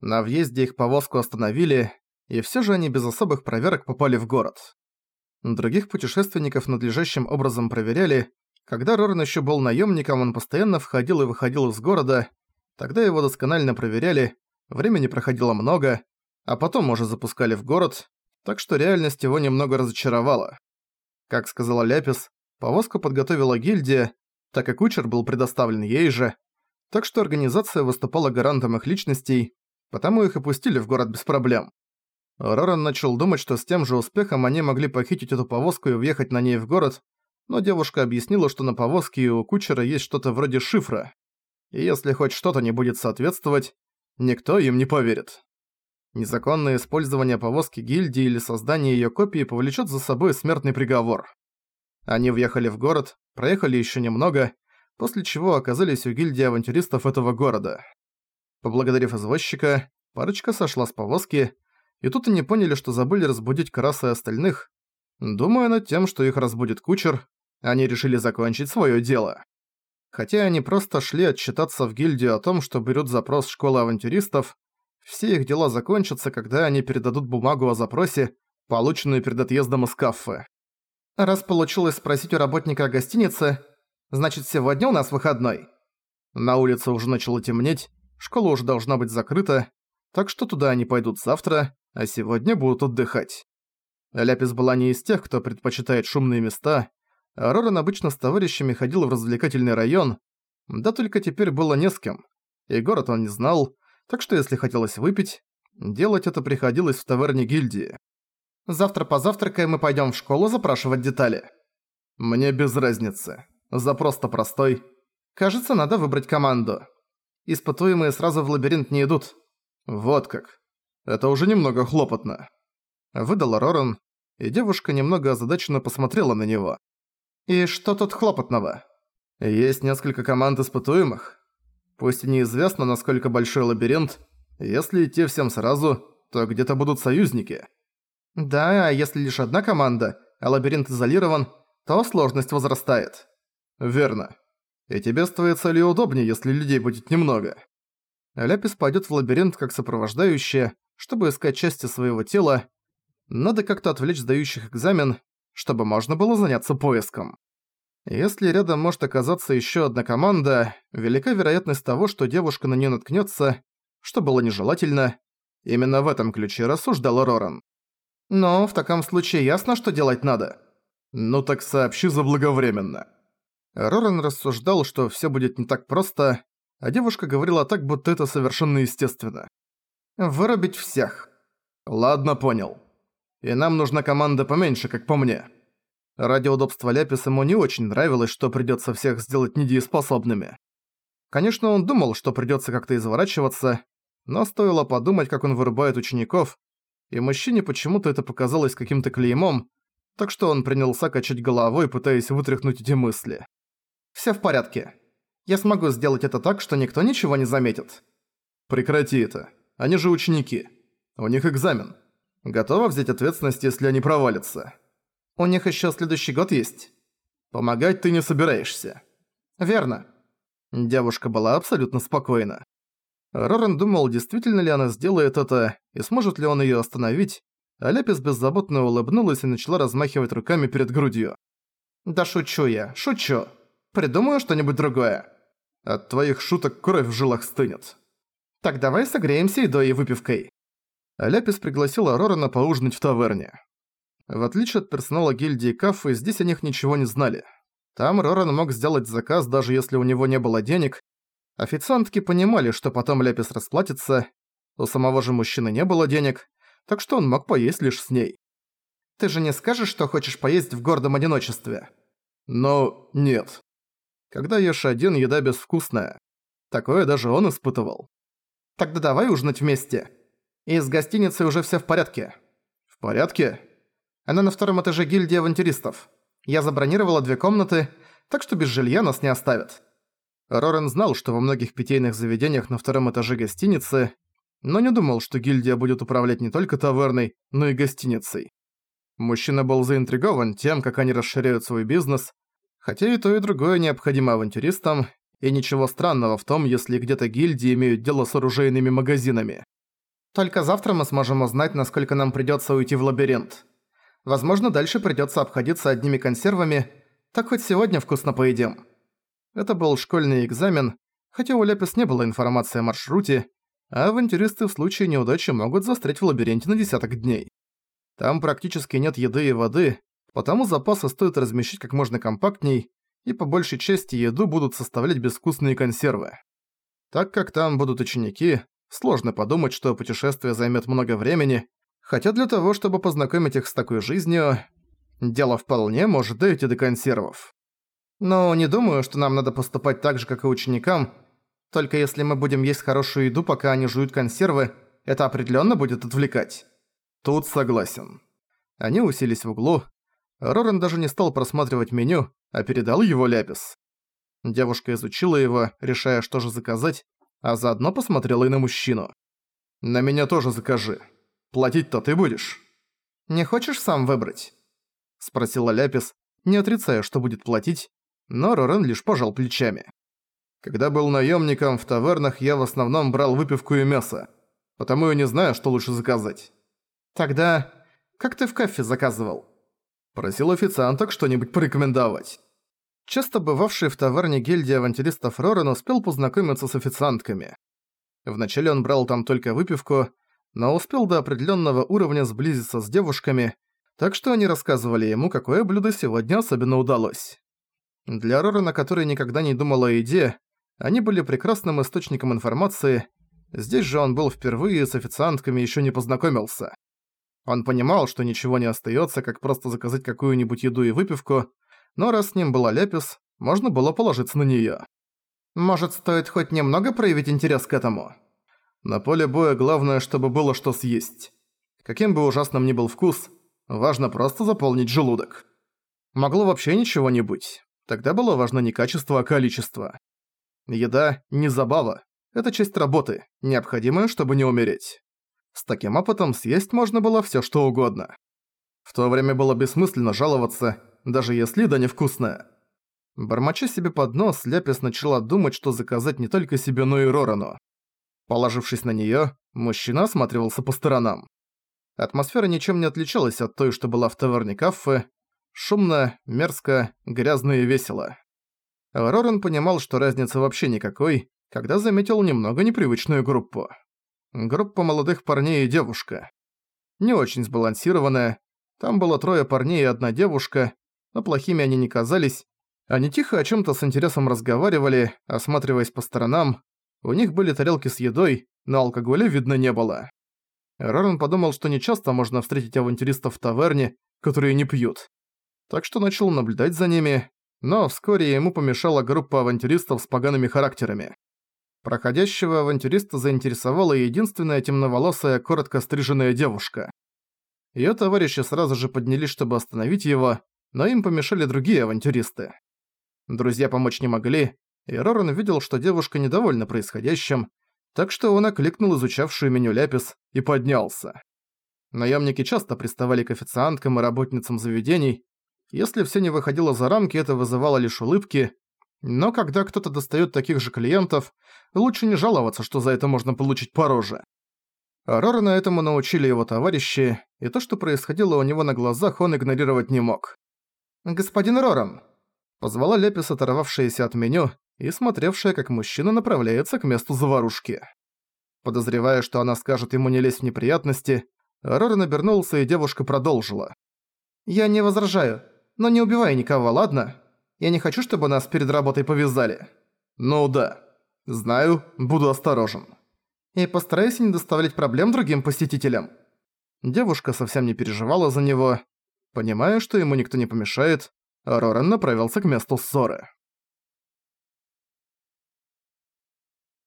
На въезде их повозку остановили, и все же они без особых проверок попали в город. Других путешественников надлежащим образом проверяли. Когда Роран еще был наемником, он постоянно входил и выходил из города, тогда его досконально проверяли, времени проходило много, а потом уже запускали в город, так что реальность его немного разочаровала. Как сказала Ляпис, повозку подготовила гильдия, так как кучер был предоставлен ей же, так что организация выступала гарантом их личностей, потому их и пустили в город без проблем. Роран начал думать, что с тем же успехом они могли похитить эту повозку и въехать на ней в город, но девушка объяснила, что на повозке у кучера есть что-то вроде шифра, и если хоть что-то не будет соответствовать, никто им не поверит. Незаконное использование повозки гильдии или создание её копии повлечёт за собой смертный приговор. Они въехали в город, проехали ещё немного, после чего оказались у гильдии авантюристов этого города. Поблагодарив извозчика, парочка сошла с повозки, и тут они поняли, что забыли разбудить Караса и остальных. Думая над тем, что их разбудит кучер, они решили закончить своё дело. Хотя они просто шли отчитаться в гильдию о том, что берут запрос школы авантюристов, все их дела закончатся, когда они передадут бумагу о запросе, полученную перед отъездом из кафе. Раз получилось спросить у работника гостиницы, значит сегодня у нас выходной. На улице уже начало темнеть, школа уже должна быть закрыта, так что туда они пойдут завтра, а сегодня будут отдыхать. Ляпис была не из тех, кто предпочитает шумные места, а Роран обычно с товарищами ходил в развлекательный район, да только теперь было не с кем. И город он не знал, так что если хотелось выпить, делать это приходилось в таверне гильдии. Завтра позавтракаем и пойдем в школу запрашивать детали. Мне без разницы. Запрос-то простой. Кажется, надо выбрать команду. Испытуемые сразу в лабиринт не идут. Вот как. Это уже немного хлопотно. Выдала Роран, и девушка немного озадаченно посмотрела на него. И что тут хлопотного? Есть несколько команд испытуемых. Пусть и неизвестно, насколько большой лабиринт, если идти всем сразу, то где-то будут союзники. Да, а если лишь одна команда, а лабиринт изолирован, то сложность возрастает. Верно. И тебе с твоей целью удобнее, если людей будет немного. Ляпис пойдет в лабиринт как сопровождающая, чтобы искать части своего тела. Надо как-то отвлечь сдающих экзамен, чтобы можно было заняться поиском. Если рядом может оказаться еще одна команда, велика вероятность того, что девушка на нее наткнется, что было нежелательно. Именно в этом ключе рассуждал Роран. Но в таком случае ясно, что делать надо. Ну так сообщи заблаговременно. Роран рассуждал, что все будет не так просто, а девушка говорила так, будто это совершенно естественно. Вырубить всех. Ладно, понял. И нам нужна команда поменьше, как по мне. Ради удобства Ляпис ему не очень нравилось, что придётся всех сделать недееспособными. Конечно, он думал, что придётся как-то изворачиваться, но стоило подумать, как он вырубает учеников, и мужчине почему-то это показалось каким-то клеймом, так что он принялся качать головой, пытаясь вытряхнуть эти мысли. «Всё в порядке. Я смогу сделать это так, что никто ничего не заметит». «Прекрати это. Они же ученики. У них экзамен. Готова взять ответственность, если они провалятся?» У них еще следующий год есть. Помогать ты не собираешься. Верно. Девушка была абсолютно спокойна. Роран думал, действительно ли она сделает это, и сможет ли он ее остановить, а Лепис беззаботно улыбнулась и начала размахивать руками перед грудью. «Да шучу я, шучу. Придумаю что-нибудь другое. От твоих шуток кровь в жилах стынет. Так давай согреемся едой и выпивкой». Ляпис пригласила Рорана поужинать в таверне. В отличие от персонала гильдии Кафы, здесь о них ничего не знали. Там Роран мог сделать заказ, даже если у него не было денег. Официантки понимали, что потом Ляпис расплатится. У самого же мужчины не было денег, так что он мог поесть лишь с ней. «Ты же не скажешь, что хочешь поесть в гордом одиночестве?» «Но нет. Когда ешь один, еда безвкусная. Такое даже он испытывал. Тогда давай ужинать вместе. И с гостиницей уже все в порядке». «В порядке?» Она на втором этаже гильдии авантюристов. Я забронировала две комнаты, так что без жилья нас не оставят». Рорен знал, что во многих питейных заведениях на втором этаже гостиницы, но не думал, что гильдия будет управлять не только таверной, но и гостиницей. Мужчина был заинтригован тем, как они расширяют свой бизнес, хотя и то, и другое необходимо авантюристам, и ничего странного в том, если где-то гильдии имеют дело с оружейными магазинами. Только завтра мы сможем узнать, насколько нам придётся уйти в лабиринт. Возможно, дальше придётся обходиться одними консервами, так хоть сегодня вкусно поедим. Это был школьный экзамен, хотя у Ляпис не было информации о маршруте, а авантюристы в случае неудачи могут застрять в лабиринте на десяток дней. Там практически нет еды и воды, потому запасы стоит размещать как можно компактней, и по большей части еду будут составлять безвкусные консервы. Так как там будут ученики, сложно подумать, что путешествие займет много времени, хотя для того, чтобы познакомить их с такой жизнью, дело вполне может дойти до консервов. Но не думаю, что нам надо поступать так же, как и ученикам, только если мы будем есть хорошую еду, пока они жуют консервы, это определенно будет отвлекать. Тут согласен. Они уселись в углу. Рорен даже не стал просматривать меню, а передал его Ляпис. Девушка изучила его, решая, что же заказать, а заодно посмотрела и на мужчину. «На меня тоже закажи. Платить-то ты будешь?» «Не хочешь сам выбрать?» Спросила Ляпис, не отрицая, что будет платить, но Рорен лишь пожал плечами. Когда был наемником в тавернах, я в основном брал выпивку и мясо. Потому я не знаю, что лучше заказать. Тогда... Как ты в кафе заказывал? Просил официанток что-нибудь порекомендовать. Часто бывавший в таверне гильдии авантюристов Рорен успел познакомиться с официантками. Вначале он брал там только выпивку, но успел до определенного уровня сблизиться с девушками, так что они рассказывали ему, какое блюдо сегодня особенно удалось. Для Рорена, который никогда не думал о еде, они были прекрасным источником информации, здесь же он был впервые с официантками еще не познакомился. Он понимал, что ничего не остается, как просто заказать какую-нибудь еду и выпивку, но раз с ним была Лепис, можно было положиться на неё. Может, стоит хоть немного проявить интерес к этому? На поле боя главное, чтобы было что съесть. Каким бы ужасным ни был вкус, важно просто заполнить желудок. Могло вообще ничего не быть. Тогда было важно не качество, а количество. Еда – не забава. Это часть работы, необходимая, чтобы не умереть. С таким опытом съесть можно было всё что угодно. В то время было бессмысленно жаловаться, даже если еда невкусная. Бормоча себе под нос, Ляпис начала думать, что заказать не только себе, но и Рорану. Положившись на неё, мужчина осматривался по сторонам. Атмосфера ничем не отличалась от той, что была в таверне кафе. Шумно, мерзко, грязно и весело. Роран понимал, что разницы вообще никакой, когда заметил немного непривычную группу. Группа молодых парней и девушка. Не очень сбалансированная. Там было трое парней и одна девушка, но плохими они не казались. Они тихо о чем то с интересом разговаривали, осматриваясь по сторонам. У них были тарелки с едой, но алкоголя видно не было. Роран подумал, что нечасто можно встретить авантюристов в таверне, которые не пьют. Так что начал наблюдать за ними, но вскоре ему помешала группа авантюристов с погаными характерами. Проходящего авантюриста заинтересовала единственная темноволосая, коротко стриженная девушка. Её товарищи сразу же поднялись, чтобы остановить его, но им помешали другие авантюристы. Друзья помочь не могли, и Роран видел, что девушка недовольна происходящим, так что он окликнул изучавшую меню Ляпис и поднялся. Наемники часто приставали к официанткам и работницам заведений, если все не выходило за рамки, это вызывало лишь улыбки. Но когда кто-то достает таких же клиентов, лучше не жаловаться, что за это можно получить по роже. Рорана этому научили его товарищи, и то, что происходило у него на глазах, он игнорировать не мог. «Господин Роран!» Позвала Лепис, оторвавшаяся от меню и смотревшая, как мужчина направляется к месту заварушки. Подозревая, что она скажет ему не лезть в неприятности, Роран обернулся, и девушка продолжила. «Я не возражаю. Но не убивай никого, ладно? Я не хочу, чтобы нас перед работой повязали». «Ну да. Знаю, буду осторожен». «И постарайся не доставлять проблем другим посетителям». Девушка совсем не переживала за него. Понимая, что ему никто не помешает, Рорен направился к месту ссоры.